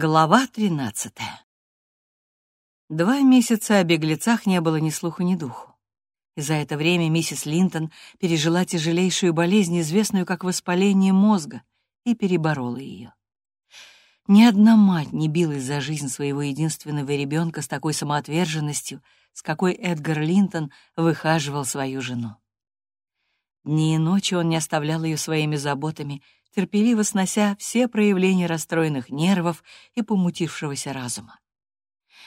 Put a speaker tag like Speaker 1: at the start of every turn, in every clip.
Speaker 1: Глава тринадцатая. Два месяца о беглецах не было ни слуху, ни духу. И за это время миссис Линтон пережила тяжелейшую болезнь, известную как воспаление мозга, и переборола ее. Ни одна мать не билась за жизнь своего единственного ребенка с такой самоотверженностью, с какой Эдгар Линтон выхаживал свою жену. Дни и ночи он не оставлял ее своими заботами — терпеливо снося все проявления расстроенных нервов и помутившегося разума.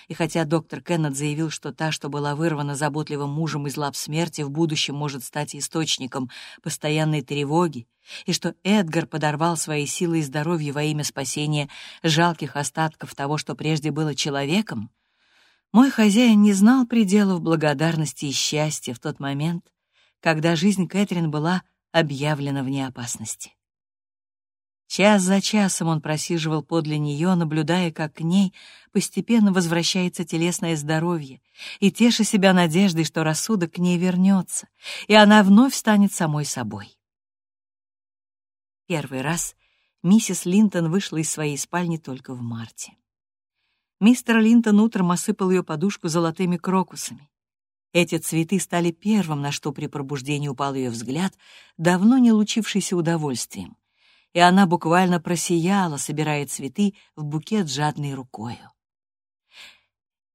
Speaker 1: И хотя доктор Кеннет заявил, что та, что была вырвана заботливым мужем из лап смерти, в будущем может стать источником постоянной тревоги, и что Эдгар подорвал свои силы и здоровье во имя спасения жалких остатков того, что прежде было человеком, мой хозяин не знал пределов благодарности и счастья в тот момент, когда жизнь Кэтрин была объявлена вне опасности. Час за часом он просиживал подле нее, наблюдая, как к ней постепенно возвращается телесное здоровье, и теша себя надеждой, что рассудок к ней вернется, и она вновь станет самой собой. Первый раз миссис Линтон вышла из своей спальни только в марте. Мистер Линтон утром осыпал ее подушку золотыми крокусами. Эти цветы стали первым, на что при пробуждении упал ее взгляд, давно не лучившийся удовольствием и она буквально просияла, собирая цветы в букет жадной рукою.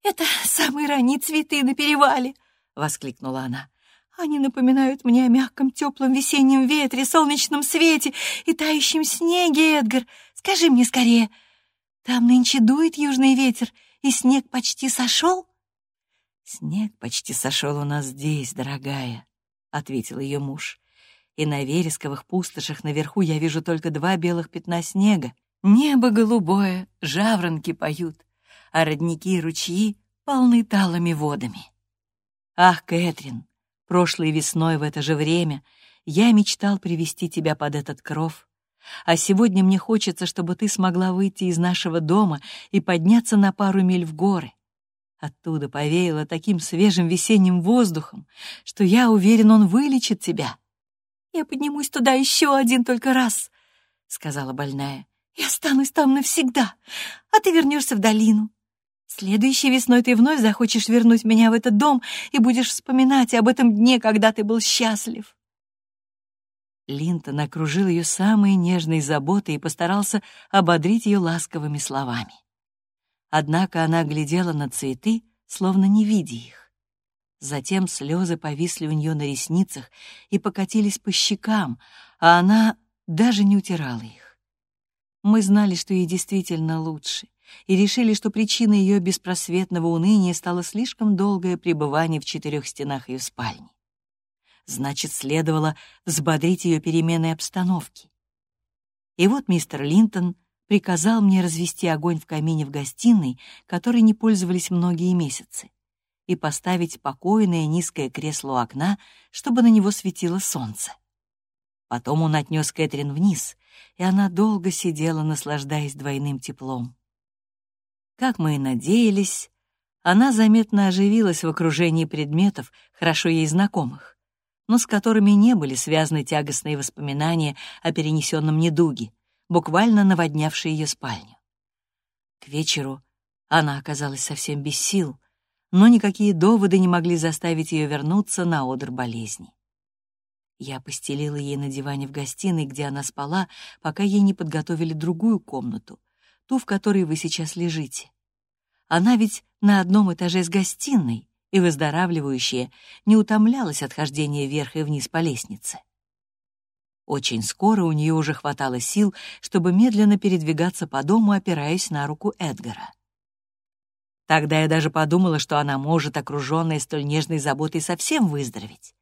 Speaker 2: «Это самые ранние цветы на перевале!» — воскликнула она. «Они напоминают мне о мягком теплом весеннем ветре, солнечном свете и тающем снеге, Эдгар. Скажи мне скорее, там нынче дует южный ветер, и снег почти сошел?»
Speaker 1: «Снег почти сошел у нас здесь, дорогая», — ответил ее муж и на вересковых пустошах наверху я вижу только два белых пятна снега. Небо голубое, жаворонки поют, а родники и ручьи полны талыми водами. Ах, Кэтрин, прошлой весной в это же время я мечтал привести тебя под этот кров, а сегодня мне хочется, чтобы ты смогла выйти из нашего дома и подняться на пару миль в горы. Оттуда повеяло таким свежим весенним воздухом, что я уверен, он вылечит тебя.
Speaker 2: «Я поднимусь туда еще один только раз», — сказала больная. «Я останусь там навсегда, а ты вернешься в долину. Следующей весной ты вновь захочешь вернуть меня в этот дом и будешь вспоминать об этом дне, когда ты был счастлив».
Speaker 1: Линтон окружил ее самой нежной заботой и постарался ободрить ее ласковыми словами. Однако она глядела на цветы, словно не видя их. Затем слезы повисли у нее на ресницах и покатились по щекам, а она даже не утирала их. Мы знали, что ей действительно лучше, и решили, что причиной ее беспросветного уныния стало слишком долгое пребывание в четырех стенах ее спальни. Значит, следовало взбодрить ее переменой обстановки. И вот мистер Линтон приказал мне развести огонь в камине в гостиной, которой не пользовались многие месяцы и поставить покойное низкое кресло у окна, чтобы на него светило солнце. Потом он отнес Кэтрин вниз, и она долго сидела, наслаждаясь двойным теплом. Как мы и надеялись, она заметно оживилась в окружении предметов, хорошо ей знакомых, но с которыми не были связаны тягостные воспоминания о перенесенном недуге, буквально наводнявшие ее спальню. К вечеру она оказалась совсем без сил, но никакие доводы не могли заставить ее вернуться на одр болезни. Я постелила ей на диване в гостиной, где она спала, пока ей не подготовили другую комнату, ту, в которой вы сейчас лежите. Она ведь на одном этаже с гостиной, и выздоравливающая не утомлялась от хождения вверх и вниз по лестнице. Очень скоро у нее уже хватало сил, чтобы медленно передвигаться по дому, опираясь на руку Эдгара. Тогда я даже подумала, что она может, окруженная столь нежной заботой, совсем выздороветь.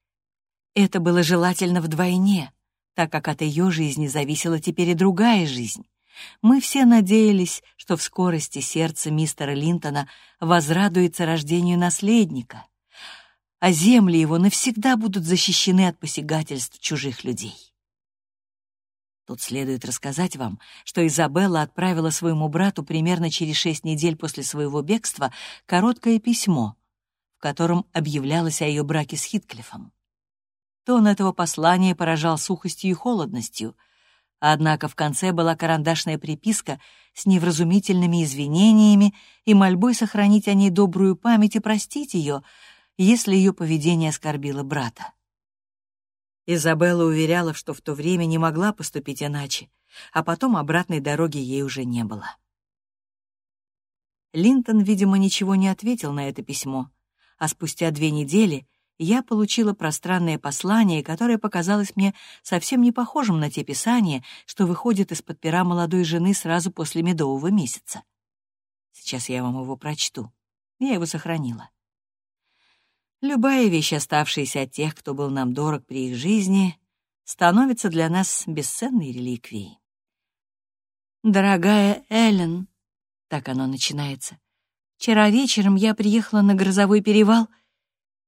Speaker 1: Это было желательно вдвойне, так как от ее жизни зависела теперь и другая жизнь. Мы все надеялись, что в скорости сердце мистера Линтона возрадуется рождению наследника, а земли его навсегда будут защищены от посягательств чужих людей. Тут следует рассказать вам, что Изабелла отправила своему брату примерно через шесть недель после своего бегства короткое письмо, в котором объявлялось о ее браке с Хитклифом. Тон этого послания поражал сухостью и холодностью, Однако в конце была карандашная приписка с невразумительными извинениями и мольбой сохранить о ней добрую память и простить ее, если ее поведение оскорбило брата. Изабелла уверяла, что в то время не могла поступить иначе, а потом обратной дороги ей уже не было. Линтон, видимо, ничего не ответил на это письмо, а спустя две недели я получила пространное послание, которое показалось мне совсем не похожим на те писания, что выходят из-под пера молодой жены сразу после медового месяца. Сейчас я вам его прочту. Я его сохранила. Любая вещь, оставшаяся от тех, кто был нам дорог при их жизни, становится для нас бесценной реликвией. «Дорогая Эллен», — так оно начинается, — «вчера вечером я приехала на грозовой перевал —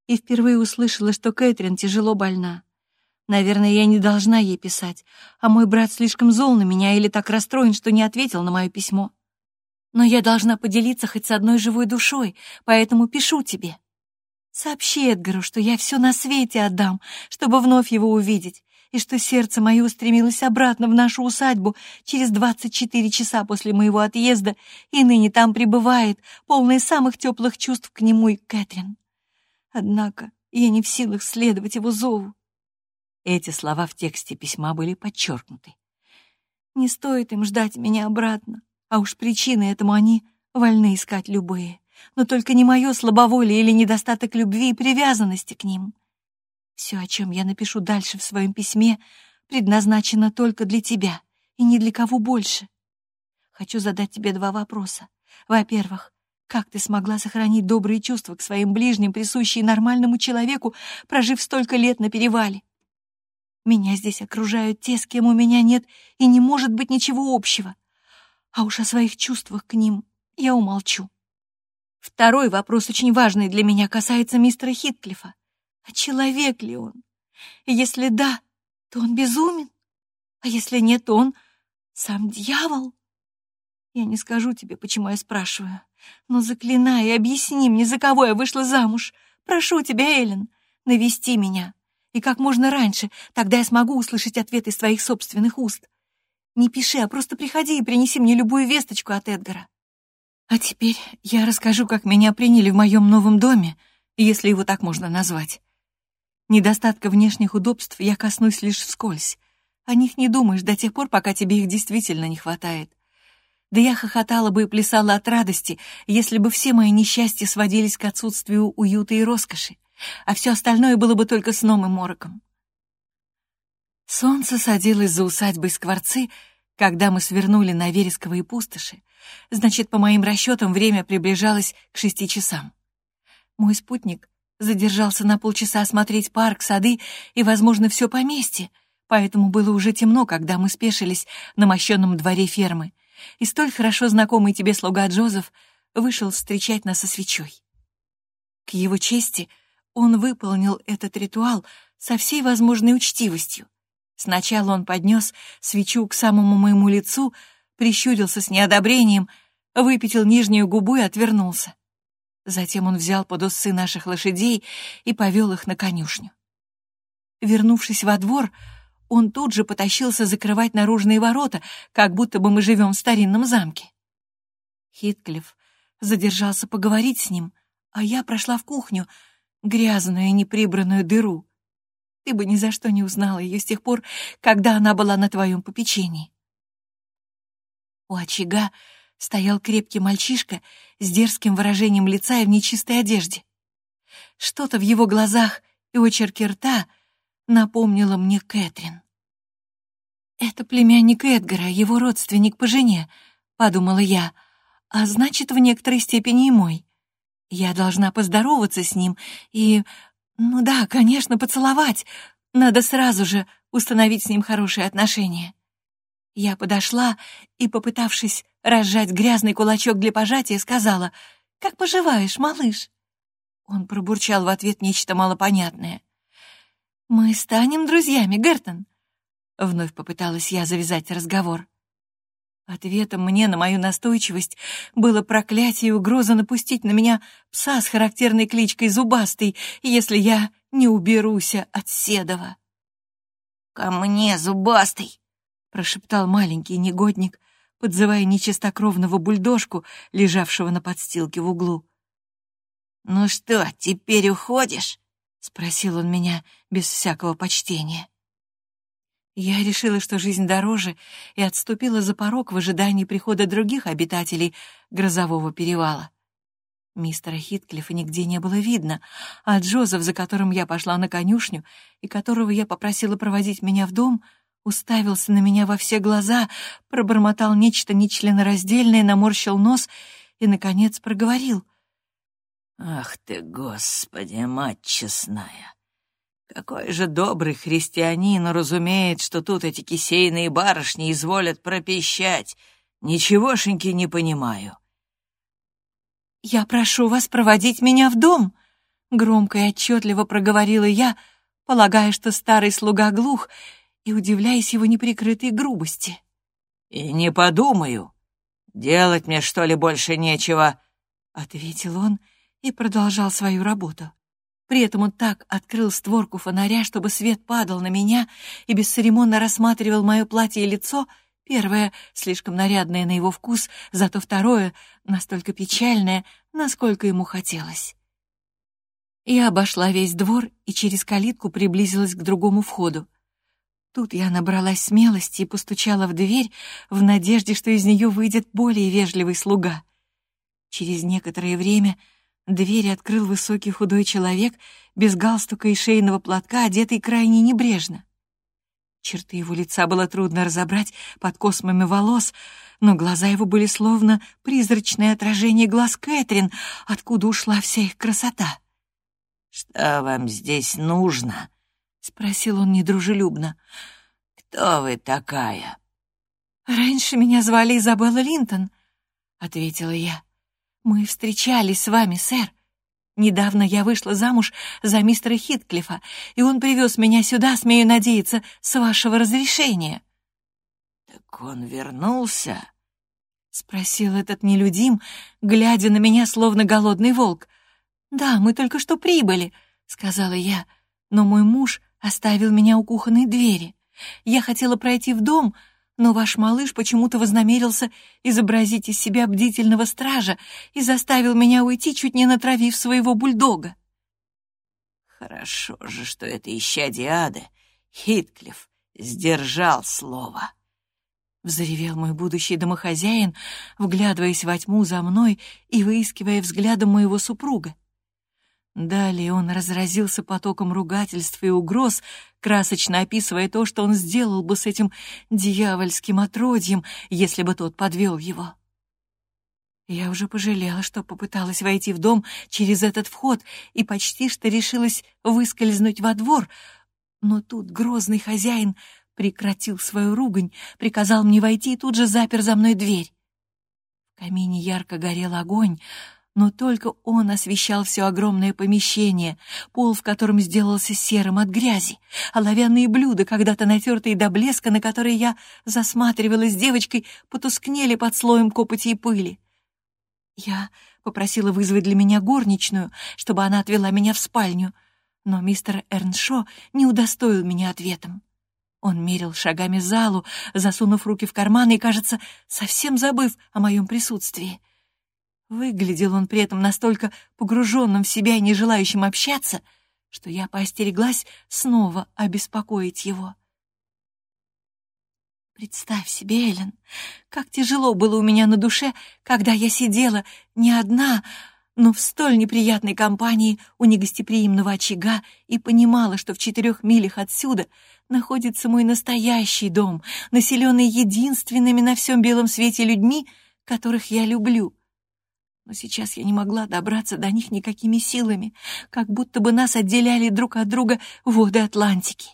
Speaker 1: и впервые услышала, что Кэтрин тяжело больна. Наверное, я не должна ей писать, а мой брат слишком зол на меня или так расстроен, что не ответил на мое письмо. Но я должна поделиться хоть с одной живой душой, поэтому пишу тебе. Сообщи Эдгару, что я все на свете отдам, чтобы вновь его увидеть, и что сердце мое устремилось обратно в нашу усадьбу через 24 часа после моего отъезда и ныне там пребывает, полное самых теплых чувств к нему и Кэтрин. Однако я не в силах следовать его зову. Эти слова в тексте письма были подчеркнуты. Не стоит им ждать меня обратно, а уж причины этому они вольны искать любые, но только не мое слабоволие или недостаток любви и привязанности к ним. Все, о чем я напишу дальше в своем письме, предназначено только для тебя и ни для кого больше. Хочу задать тебе два вопроса. Во-первых, как ты смогла сохранить добрые чувства к своим ближним, присущие нормальному человеку, прожив столько лет на перевале? Меня здесь окружают те, с кем у меня нет и не может быть ничего общего. А уж о своих чувствах к ним я умолчу. Второй вопрос, очень важный для меня, касается мистера Хитклифа. А человек ли он? Если да, то он безумен. А если нет, он сам дьявол. Я не скажу тебе, почему я спрашиваю. Но заклинай, объясни мне, за кого я вышла замуж. Прошу тебя, Эллен, навести меня. И как можно раньше, тогда я смогу услышать ответ из твоих собственных уст. Не пиши, а просто приходи и принеси мне любую весточку от Эдгара. А теперь я расскажу, как меня приняли в моем новом доме, если его так можно назвать. Недостатка внешних удобств я коснусь лишь вскользь. О них не думаешь до тех пор, пока тебе их действительно не хватает. Да я хохотала бы и плясала от радости, если бы все мои несчастья сводились к отсутствию уюта и роскоши, а все остальное было бы только сном и мороком. Солнце садилось за усадьбой Скворцы, когда мы свернули на вересковые пустоши. Значит, по моим расчетам, время приближалось к шести часам. Мой спутник задержался на полчаса осмотреть парк, сады и, возможно, все поместье, поэтому было уже темно, когда мы спешились на мощенном дворе фермы — и столь хорошо знакомый тебе слуга Джозеф вышел встречать нас со свечой. К его чести он выполнил этот ритуал со всей возможной учтивостью. Сначала он поднес свечу к самому моему лицу, прищурился с неодобрением, выпятил нижнюю губу и отвернулся. Затем он взял под усы наших лошадей и повел их на конюшню. Вернувшись во двор, он тут же потащился закрывать наружные ворота, как будто бы мы живем в старинном замке. Хитклифф задержался поговорить с ним, а я прошла в кухню, грязную и неприбранную дыру. Ты бы ни за что не узнала ее с тех пор, когда она была на твоем попечении. У очага стоял крепкий мальчишка с дерзким выражением лица и в нечистой одежде. Что-то в его глазах и очерке рта напомнила мне Кэтрин. «Это племянник Эдгара, его родственник по жене», — подумала я, «а значит, в некоторой степени и мой. Я должна поздороваться с ним и, ну да, конечно, поцеловать. Надо сразу же установить с ним хорошие отношения». Я подошла и, попытавшись разжать грязный кулачок для пожатия, сказала, «Как поживаешь, малыш?» Он пробурчал в ответ нечто малопонятное. «Мы станем друзьями, Гертон?» Вновь попыталась я завязать разговор. Ответом мне на мою настойчивость было проклятие и угроза напустить на меня пса с характерной кличкой Зубастый, если я не уберуся от Седова. «Ко мне, Зубастый!»
Speaker 2: — прошептал маленький негодник, подзывая нечистокровного бульдожку, лежавшего на подстилке в углу.
Speaker 3: «Ну что, теперь уходишь?»
Speaker 2: — спросил он меня без всякого почтения. Я решила, что жизнь дороже, и отступила за порог в ожидании прихода других обитателей грозового перевала. Мистера Хитклифа нигде не было видно, а Джозеф, за которым я пошла на конюшню и которого я попросила проводить меня в дом, уставился на меня во все глаза, пробормотал нечто нечленораздельное, наморщил нос и, наконец, проговорил.
Speaker 3: «Ах ты, Господи, мать честная! Какой же добрый христианин разумеет, что тут эти кисейные барышни изволят пропищать. Ничегошеньки не понимаю».
Speaker 2: «Я прошу вас проводить меня в дом», — громко и отчетливо проговорила я, полагая, что старый слуга глух, и удивляясь его неприкрытой грубости.
Speaker 3: «И не подумаю. Делать мне, что ли, больше нечего?»
Speaker 2: — ответил он и продолжал свою работу. При этом он так открыл створку фонаря, чтобы свет падал на меня и бесцеремонно рассматривал мое платье и лицо — Первое — слишком нарядное на его вкус, зато второе — настолько печальное, насколько ему хотелось. Я обошла весь двор и через калитку приблизилась к другому входу. Тут я набралась смелости и постучала в дверь в надежде, что из нее выйдет более вежливый слуга. Через некоторое время дверь открыл высокий худой человек без галстука и шейного платка, одетый крайне небрежно. Черты его лица было трудно разобрать под космами волос, но глаза его были словно призрачное отражение глаз Кэтрин, откуда ушла вся их красота.
Speaker 3: «Что вам здесь нужно?»
Speaker 2: — спросил он недружелюбно.
Speaker 3: «Кто вы такая?»
Speaker 2: «Раньше меня звали Изабелла Линтон», — ответила я. «Мы встречались с вами, сэр. Недавно я вышла замуж за мистера Хитклифа, и он привез меня сюда, смею надеяться, с вашего разрешения».
Speaker 3: «Так он вернулся?»
Speaker 2: — спросил этот нелюдим, глядя на меня, словно голодный волк. «Да, мы только что прибыли», — сказала я, «но мой муж оставил меня у кухонной двери. Я хотела пройти в дом, — но ваш малыш почему-то вознамерился изобразить из себя бдительного стража и заставил меня уйти, чуть не натравив своего бульдога.
Speaker 3: Хорошо же, что это исчадие ада, Хитклифф, сдержал слово.
Speaker 2: Взревел мой будущий домохозяин, вглядываясь во тьму за мной и выискивая взглядом моего супруга. Далее он разразился потоком ругательств и угроз, красочно описывая то, что он сделал бы с этим дьявольским отродьем, если бы тот подвел его. Я уже пожалела, что попыталась войти в дом через этот вход и почти что решилась выскользнуть во двор, но тут грозный хозяин прекратил свою ругань, приказал мне войти и тут же запер за мной дверь. В камине ярко горел огонь, но только он освещал все огромное помещение, пол в котором сделался серым от грязи, оловянные блюда, когда-то натертые до блеска, на которые я засматривалась девочкой, потускнели под слоем копоти и пыли. Я попросила вызвать для меня горничную, чтобы она отвела меня в спальню, но мистер Эрншо не удостоил меня ответом. Он мерил шагами залу, засунув руки в карманы и, кажется, совсем забыв о моем присутствии. Выглядел он при этом настолько погруженным в себя и не желающим общаться, что я поостереглась снова обеспокоить его. Представь себе, Эллен, как тяжело было у меня на душе, когда я сидела не одна, но в столь неприятной компании у негостеприимного очага и понимала, что в четырех милях отсюда находится мой настоящий дом, населенный единственными на всем белом свете людьми, которых я люблю но сейчас я не могла добраться до них никакими силами, как будто бы нас отделяли друг от друга воды Атлантики.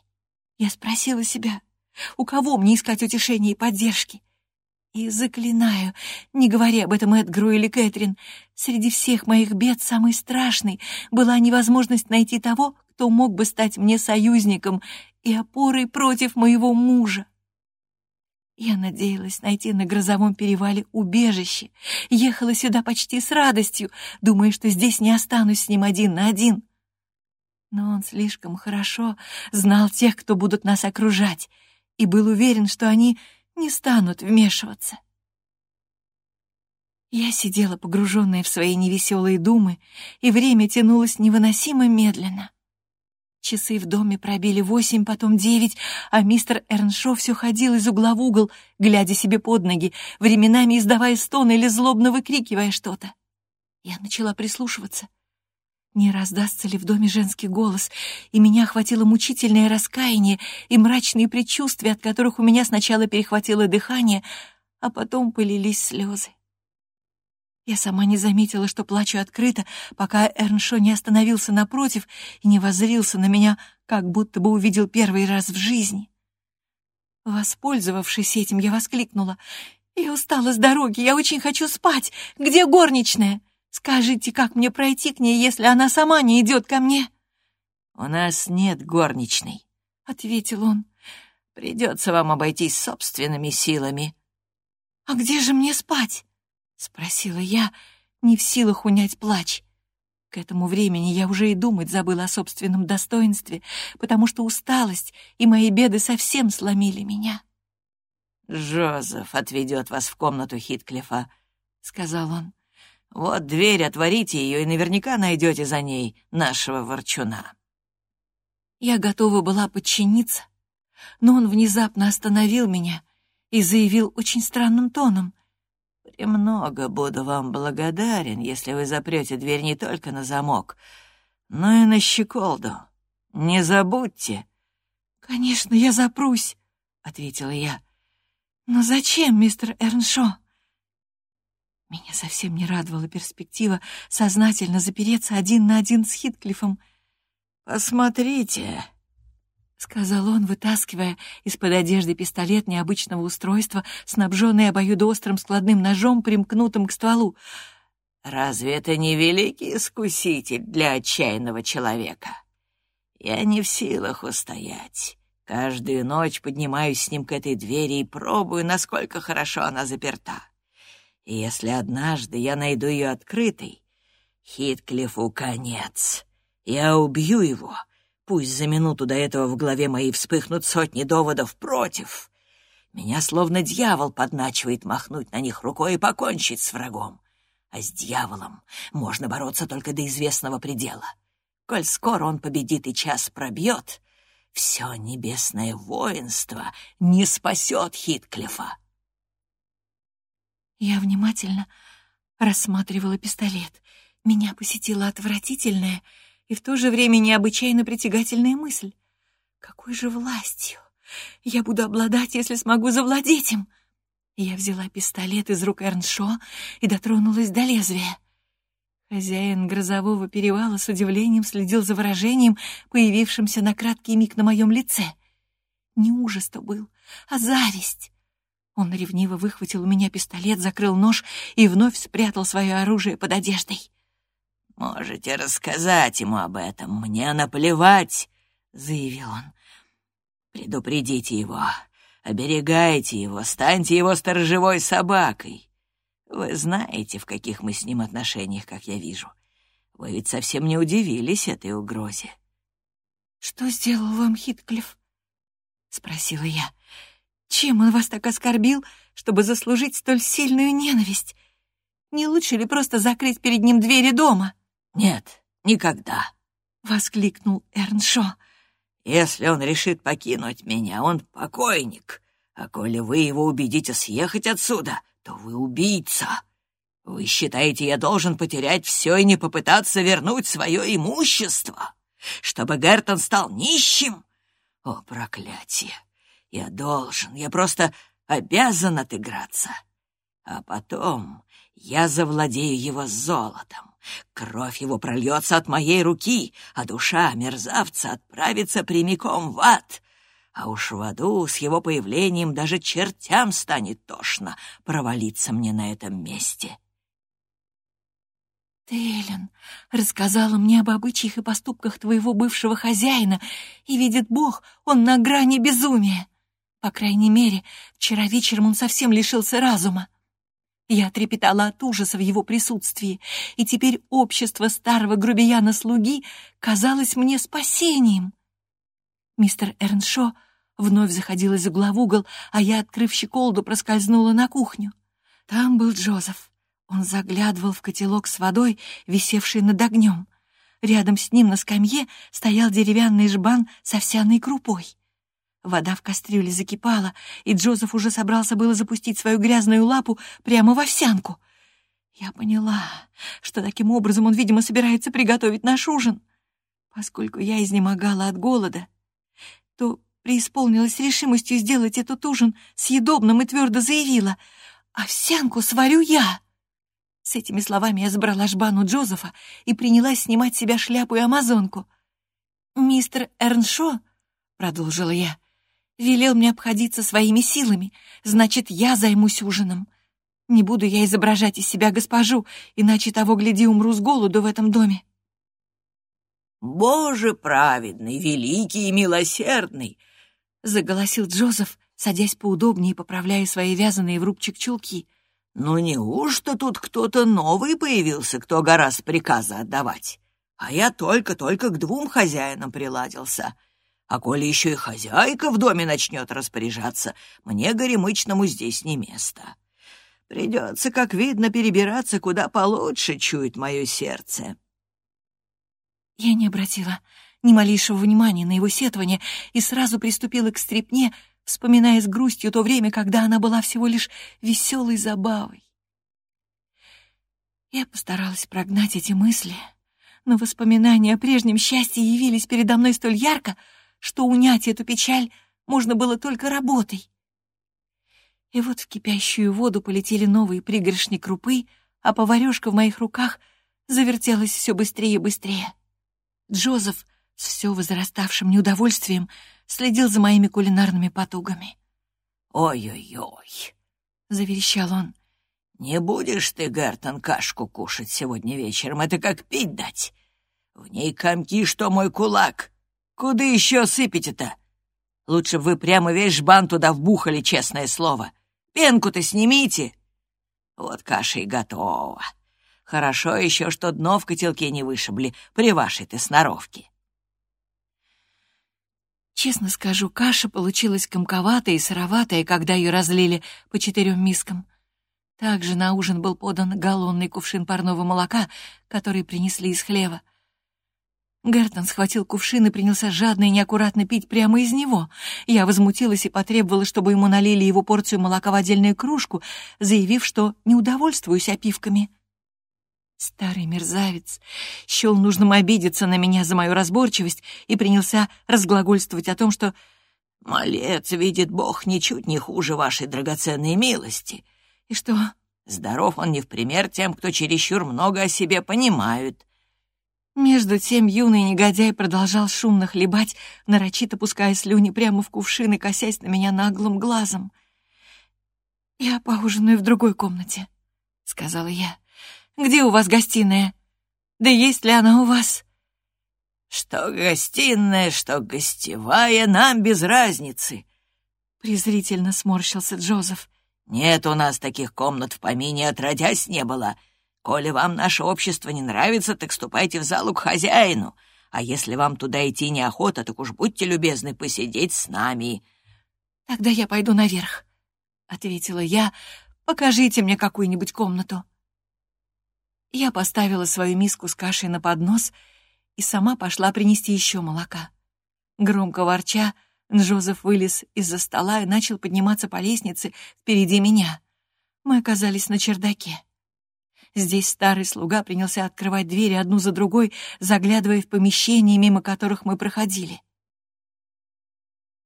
Speaker 2: Я спросила себя, у кого мне искать утешения и поддержки? И заклинаю, не говори об этом Эдгару или Кэтрин, среди всех моих бед самой страшной была невозможность найти того, кто мог бы стать мне союзником и опорой против моего мужа. Я надеялась найти на грозовом перевале убежище, ехала сюда почти с радостью, думая, что здесь не останусь с ним один на один. Но он слишком хорошо знал тех, кто будут нас окружать, и был уверен, что они не станут вмешиваться. Я сидела погруженная в свои невеселые думы, и время тянулось невыносимо медленно. Часы в доме пробили восемь, потом девять, а мистер Эрншо все ходил из угла в угол, глядя себе под ноги, временами издавая стоны или злобно выкрикивая что-то. Я начала прислушиваться. Не раздастся ли в доме женский голос, и меня охватило мучительное раскаяние и мрачные предчувствия, от которых у меня сначала перехватило дыхание, а потом полились слезы. Я сама не заметила, что плачу открыто, пока Эрншо не остановился напротив и не воззрился на меня, как будто бы увидел первый раз в жизни. Воспользовавшись этим, я воскликнула. «Я устала с дороги, я очень хочу спать. Где горничная? Скажите, как мне пройти к ней, если она сама не идет ко мне?»
Speaker 3: «У нас нет горничной», —
Speaker 2: ответил он.
Speaker 3: «Придется вам обойтись собственными силами».
Speaker 2: «А где же мне спать?» — спросила я, не в силах унять плач. К этому времени я уже и думать забыла о собственном достоинстве, потому что усталость и мои беды совсем сломили меня.
Speaker 3: «Жозеф отведет вас в комнату Хитклифа», — сказал он. «Вот дверь, отворите ее, и наверняка найдете за ней нашего ворчуна».
Speaker 2: Я готова была подчиниться, но он внезапно остановил меня и заявил очень странным тоном.
Speaker 3: «Премного буду вам благодарен, если вы запрете дверь не только на замок, но и на щеколду. Не забудьте».
Speaker 2: «Конечно, я запрусь», — ответила я. «Но зачем, мистер Эрншо?» Меня совсем не радовала перспектива сознательно запереться один на один с Хитклифом.
Speaker 3: «Посмотрите», —
Speaker 2: сказал он, вытаскивая из-под одежды пистолет необычного устройства, снабженный обоюдоострым складным ножом, примкнутым к стволу.
Speaker 3: «Разве это не великий искуситель для отчаянного человека? Я не в силах устоять. Каждую ночь поднимаюсь с ним к этой двери и пробую, насколько хорошо она заперта. И если однажды я найду ее открытой, Хитклифу конец. Я убью его» Пусть за минуту до этого в голове моей вспыхнут сотни доводов против. Меня словно дьявол подначивает махнуть на них рукой и покончить с врагом. А с дьяволом можно бороться только до известного предела. Коль скоро он победит и час пробьет, все небесное воинство не спасет Хитклифа.
Speaker 2: Я внимательно рассматривала пистолет. Меня посетила отвратительная и в то же время необычайно притягательная мысль. Какой же властью я буду обладать, если смогу завладеть им? Я взяла пистолет из рук Эрншо и дотронулась до лезвия. Хозяин грозового перевала с удивлением следил за выражением, появившимся на краткий миг на моем лице. Не ужас то был, а зависть. Он ревниво выхватил у меня пистолет, закрыл нож и вновь спрятал свое оружие под одеждой.
Speaker 3: «Можете рассказать ему об этом, мне наплевать», — заявил он. «Предупредите его, оберегайте его, станьте его сторожевой собакой. Вы знаете, в каких мы с ним отношениях, как я вижу. Вы ведь совсем не удивились этой угрозе».
Speaker 2: «Что сделал вам Хитклифф?» — спросила я. «Чем он вас так оскорбил, чтобы заслужить столь сильную ненависть? Не лучше ли просто закрыть перед ним двери дома?»
Speaker 3: «Нет, никогда!»
Speaker 2: — воскликнул Эрншо.
Speaker 3: «Если он решит покинуть меня, он покойник. А коли вы его убедите съехать отсюда, то вы убийца. Вы считаете, я должен потерять все и не попытаться вернуть свое имущество, чтобы Гертон стал нищим? О, проклятие! Я должен, я просто обязан отыграться. А потом я завладею его золотом. Кровь его прольется от моей руки, а душа мерзавца отправится прямиком в ад. А уж в аду с его появлением даже чертям станет тошно провалиться мне на этом месте.
Speaker 2: Ты, Эллен, рассказала мне об обычаях и поступках твоего бывшего хозяина, и, видит Бог, он на грани безумия. По крайней мере, вчера вечером он совсем лишился разума. Я трепетала от ужаса в его присутствии, и теперь общество старого грубияна-слуги казалось мне спасением. Мистер Эрншо вновь заходил из угла в угол, а я, открыв щеколду, проскользнула на кухню. Там был Джозеф. Он заглядывал в котелок с водой, висевший над огнем. Рядом с ним на скамье стоял деревянный жбан с овсяной крупой. Вода в кастрюле закипала, и Джозеф уже собрался было запустить свою грязную лапу прямо в овсянку. Я поняла, что таким образом он, видимо, собирается приготовить наш ужин. Поскольку я изнемогала от голода, то преисполнилась решимостью сделать этот ужин съедобным и твердо заявила «Овсянку сварю я!» С этими словами я забрала жбану Джозефа и принялась снимать с себя шляпу и амазонку. «Мистер Эрншо», — продолжила я, — «велел мне обходиться своими силами, значит, я займусь ужином. Не буду я изображать из себя госпожу, иначе того, гляди, умру с голоду в этом доме».
Speaker 3: «Боже праведный, великий и милосердный!»
Speaker 2: — заголосил Джозеф, садясь поудобнее и поправляя свои вязаные в рубчик чулки —
Speaker 3: ну неужто тут кто-то новый появился, кто гораздо приказы отдавать? А я только-только к двум хозяинам приладился. А коли еще и хозяйка в доме начнет распоряжаться, мне горемычному здесь не место. Придется, как видно, перебираться куда получше, чует мое сердце.
Speaker 2: Я не обратила ни малейшего внимания на его сетование и сразу приступила к стрипне, вспоминая с грустью то время, когда она была всего лишь веселой забавой. Я постаралась прогнать эти мысли, но воспоминания о прежнем счастье явились передо мной столь ярко, что унять эту печаль можно было только работой. И вот в кипящую воду полетели новые пригоршни крупы, а поварешка в моих руках завертелась все быстрее и быстрее. Джозеф с все возраставшим неудовольствием следил за моими кулинарными потугами.
Speaker 3: «Ой-ой-ой», — заверещал он, — «не будешь ты, Гертон, кашку кушать сегодня вечером, это как пить дать. В ней комки, что мой кулак. Куда еще сыпете-то? Лучше бы вы прямо весь жбан туда вбухали, честное слово. Пенку-то снимите. Вот каша и готова. Хорошо еще, что дно в котелке не вышибли при вашей-то сноровке.
Speaker 2: Честно скажу, каша получилась комковатая и сыроватая, когда ее разлили по четырем мискам. Также на ужин был подан галлонный кувшин парного молока, который принесли из хлева. Гертон схватил кувшин и принялся жадно и неаккуратно пить прямо из него. Я возмутилась и потребовала, чтобы ему налили его порцию молока в отдельную кружку, заявив, что не удовольствуюсь опивками. Старый мерзавец счел нужным обидеться на меня за мою разборчивость и принялся разглагольствовать о том, что
Speaker 3: «Малец, видит Бог, ничуть не хуже вашей драгоценной милости».
Speaker 2: И что?
Speaker 3: Здоров он не в пример тем, кто чересчур много о себе понимают.
Speaker 2: Между тем юный негодяй продолжал шумно хлебать, нарочито пуская слюни прямо в кувшин и косясь на меня наглым глазом. «Я поужинаю в другой комнате», — сказала я. Где у вас гостиная? Да есть ли она у вас?»
Speaker 3: «Что гостиная, что гостевая, нам без разницы», — презрительно сморщился Джозеф. «Нет у нас таких комнат в помине, отродясь не было. Коли вам наше общество не нравится, так ступайте в залу к хозяину. А если вам туда идти неохота, так уж будьте любезны посидеть с нами».
Speaker 2: «Тогда я пойду наверх», — ответила я. «Покажите мне какую-нибудь комнату». Я поставила свою миску с кашей на поднос и сама пошла принести еще молока. Громко ворча, Джозеф вылез из-за стола и начал подниматься по лестнице впереди меня. Мы оказались на чердаке. Здесь старый слуга принялся открывать двери одну за другой, заглядывая в помещения, мимо которых мы проходили.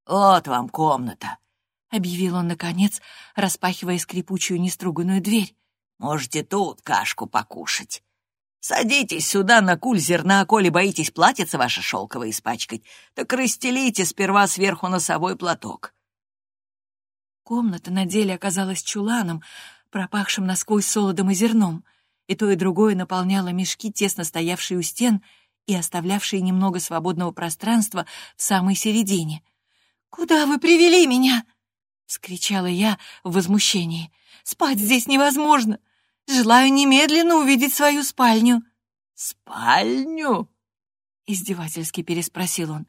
Speaker 3: «Вот вам комната», —
Speaker 2: объявил он, наконец, распахивая скрипучую неструганную дверь.
Speaker 3: Можете тут кашку покушать. Садитесь сюда на куль зерна, коли боитесь платьице ваше шелковое испачкать, так расстелите сперва сверху носовой платок.
Speaker 2: Комната на деле оказалась чуланом, пропахшим насквозь солодом и зерном, и то и другое наполняло мешки, тесно стоявшие у стен и оставлявшие немного свободного пространства в самой середине. «Куда вы привели меня?» — скричала я в возмущении. «Спать здесь невозможно. Желаю немедленно увидеть свою спальню».
Speaker 3: «Спальню?»
Speaker 2: — издевательски переспросил он.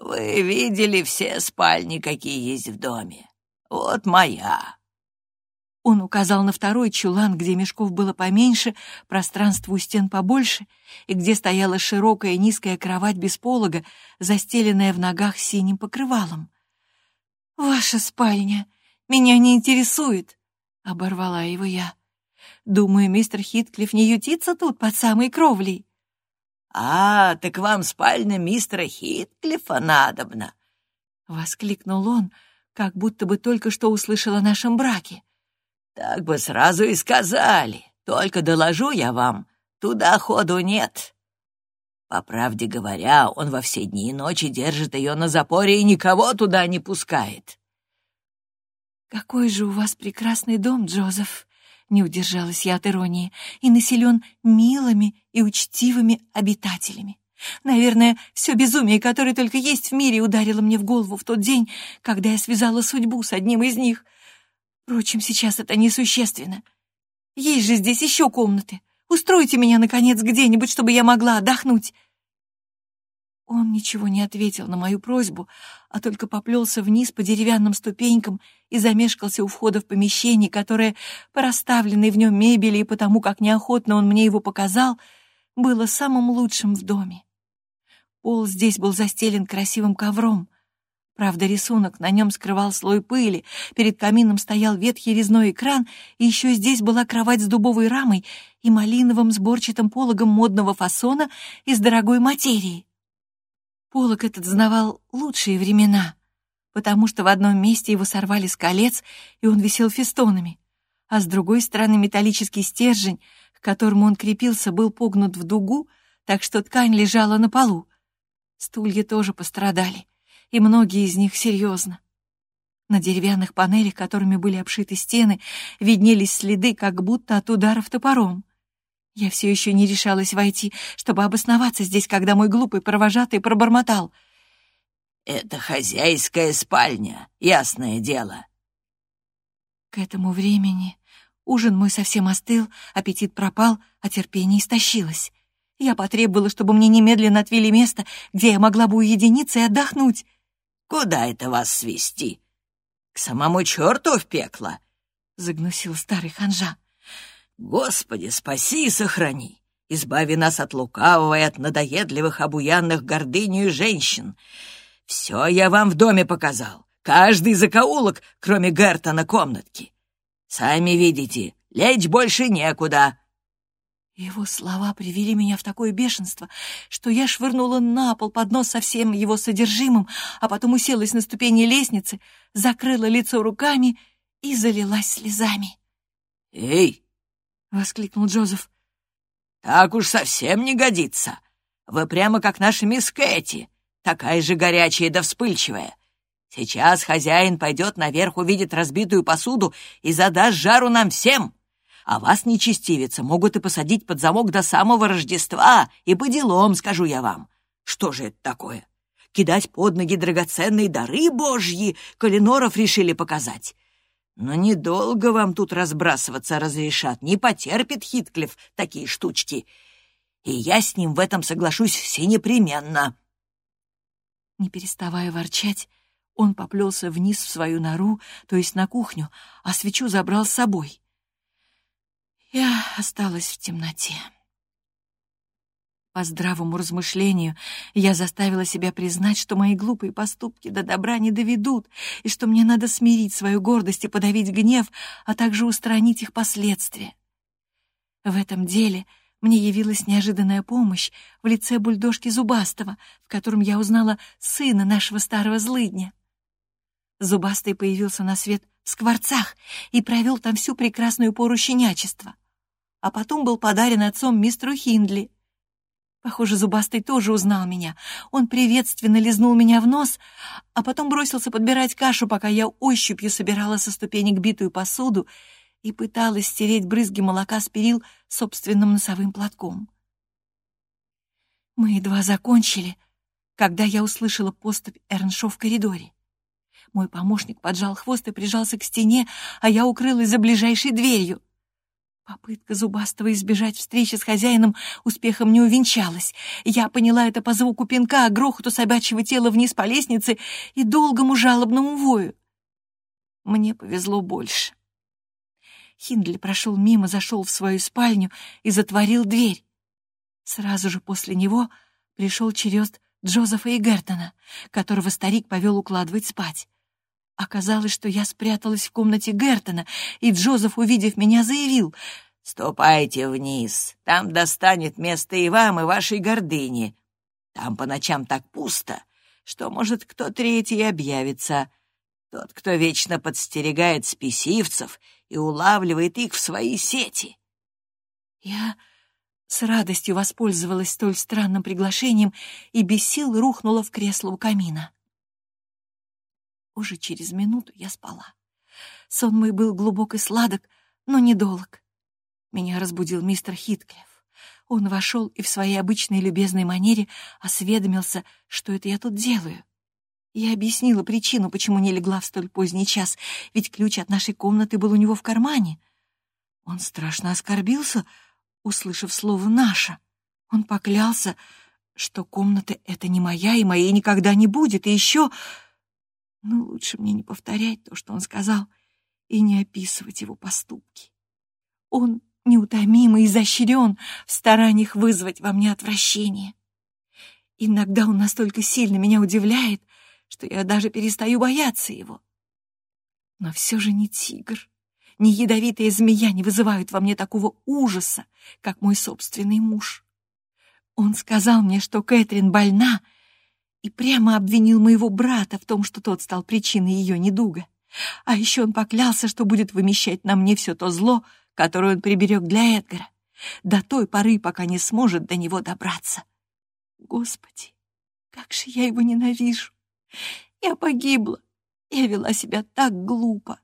Speaker 3: Вы видели все спальни, какие есть в доме. Вот моя».
Speaker 2: Он указал на второй чулан, где мешков было поменьше, пространство у стен побольше, и где стояла широкая низкая кровать без полога, застеленная в ногах синим покрывалом. «Ваша спальня меня не интересует», — оборвала его я. «Думаю, мистер Хитклифф не ютится тут под самой кровлей».
Speaker 3: «А, так вам спальня мистера Хитклиффа надобна!»
Speaker 2: — воскликнул он, как будто бы только что услышал о нашем браке.
Speaker 3: Так бы сразу и сказали. Только доложу я вам, туда ходу нет. По правде говоря, он во все дни и ночи держит ее на запоре и никого туда не пускает.
Speaker 2: «Какой же у вас прекрасный дом, Джозеф!» Не удержалась я от иронии. «И населен милыми и учтивыми обитателями. Наверное, все безумие, которое только есть в мире, ударило мне в голову в тот день, когда я связала судьбу с одним из них — Впрочем, сейчас это несущественно. Есть же здесь еще комнаты. Устройте меня, наконец, где-нибудь, чтобы я могла отдохнуть. Он ничего не ответил на мою просьбу, а только поплелся вниз по деревянным ступенькам и замешкался у входа в помещение, которое, по расставленной в нем мебели и потому, как неохотно он мне его показал, было самым лучшим в доме. Пол здесь был застелен красивым ковром, Правда, рисунок на нем скрывал слой пыли, перед камином стоял ветхий резной экран, и еще здесь была кровать с дубовой рамой и малиновым сборчатым пологом модного фасона из дорогой материи. Полог этот знавал лучшие времена, потому что в одном месте его сорвали с колец, и он висел фестонами, а с другой стороны металлический стержень, к которому он крепился, был погнут в дугу, так что ткань лежала на полу. Стулья тоже пострадали и многие из них серьезно. На деревянных панелях, которыми были обшиты стены, виднелись следы, как будто от ударов топором. Я все еще не решалась войти, чтобы обосноваться здесь, когда мой глупый провожатый пробормотал.
Speaker 3: «Это хозяйская спальня, ясное дело».
Speaker 2: К этому времени ужин мой совсем остыл, аппетит пропал, а терпение истощилось. Я потребовала, чтобы мне немедленно отвели место, где я могла бы уединиться и отдохнуть.
Speaker 3: Куда это вас свести? К самому черту в пекло?
Speaker 2: Загнусил старый ханжа.
Speaker 3: Господи, спаси и сохрани. Избави нас от лукавого и от надоедливых, обуянных гордынью женщин. Все я вам в доме показал. Каждый закоулок, кроме Гертона, комнатки. Сами видите, лечь больше некуда.
Speaker 2: Его слова привели меня в такое бешенство, что я швырнула на пол поднос со всем его содержимым, а потом уселась на ступени лестницы, закрыла лицо руками и залилась слезами.
Speaker 3: «Эй!»
Speaker 2: — воскликнул Джозеф.
Speaker 3: «Так уж совсем не годится. Вы прямо как наша мисс Кэти, такая же горячая да вспыльчивая. Сейчас хозяин пойдет наверх, увидит разбитую посуду и задаст жару нам всем!» А вас, нечестивица, могут и посадить под замок до самого Рождества, и по делам, скажу я вам. Что же это такое? Кидать под ноги драгоценные дары божьи, Калиноров решили показать. Но недолго вам тут разбрасываться разрешат, не потерпит Хитклифф такие штучки. И я с ним в этом соглашусь все непременно.
Speaker 2: Не переставая ворчать, он поплелся вниз в свою нору, то есть на кухню, а свечу забрал с собой. Я осталась в темноте. По здравому размышлению я заставила себя признать, что мои глупые поступки до добра не доведут, и что мне надо смирить свою гордость и подавить гнев, а также устранить их последствия. В этом деле мне явилась неожиданная помощь в лице бульдожки Зубастого, в котором я узнала сына нашего старого злыдня. Зубастый появился на свет в скворцах и провел там всю прекрасную пору щенячества а потом был подарен отцом мистеру Хиндли. Похоже, Зубастый тоже узнал меня. Он приветственно лизнул меня в нос, а потом бросился подбирать кашу, пока я ощупью собирала со ступенек битую посуду и пыталась стереть брызги молока с перил собственным носовым платком. Мы едва закончили, когда я услышала поступь Эрншо в коридоре. Мой помощник поджал хвост и прижался к стене, а я укрылась за ближайшей дверью. Попытка Зубастого избежать встречи с хозяином успехом не увенчалась. Я поняла это по звуку пинка, грохоту собачьего тела вниз по лестнице и долгому жалобному вою. Мне повезло больше. Хиндли прошел мимо, зашел в свою спальню и затворил дверь. Сразу же после него пришел черед Джозефа и Гертона, которого старик повел укладывать спать. Оказалось, что я спряталась в комнате Гертона, и Джозеф, увидев меня, заявил «Ступайте вниз, там достанет место и вам, и вашей гордыне. Там по ночам так пусто, что, может, кто третий объявится. Тот, кто вечно подстерегает спесивцев и улавливает их в свои сети». Я с радостью воспользовалась столь странным приглашением и без сил рухнула в кресло у камина. Уже через минуту я спала. Сон мой был глубок и сладок, но недолг. Меня разбудил мистер Хитклифф. Он вошел и в своей обычной любезной манере осведомился, что это я тут делаю. Я объяснила причину, почему не легла в столь поздний час, ведь ключ от нашей комнаты был у него в кармане. Он страшно оскорбился, услышав слово «наша». Он поклялся, что комната — это не моя и моей никогда не будет, и еще но лучше мне не повторять то, что он сказал, и не описывать его поступки. Он неутомим и изощрен в стараниях вызвать во мне отвращение. Иногда он настолько сильно меня удивляет, что я даже перестаю бояться его. Но все же не тигр, ни ядовитая змея не вызывают во мне такого ужаса, как мой собственный муж. Он сказал мне, что Кэтрин больна, и прямо обвинил моего брата в том, что тот стал причиной ее недуга. А еще он поклялся, что будет вымещать на мне все то зло, которое он приберег для Эдгара, до той поры, пока не сможет до него добраться. Господи, как же я его ненавижу! Я погибла. Я вела себя так глупо.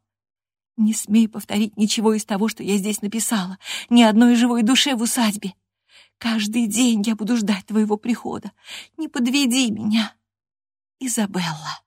Speaker 2: Не смей повторить ничего из того, что я здесь написала, ни одной живой душе в усадьбе. Каждый день я буду ждать твоего прихода. Не подведи меня, Изабелла.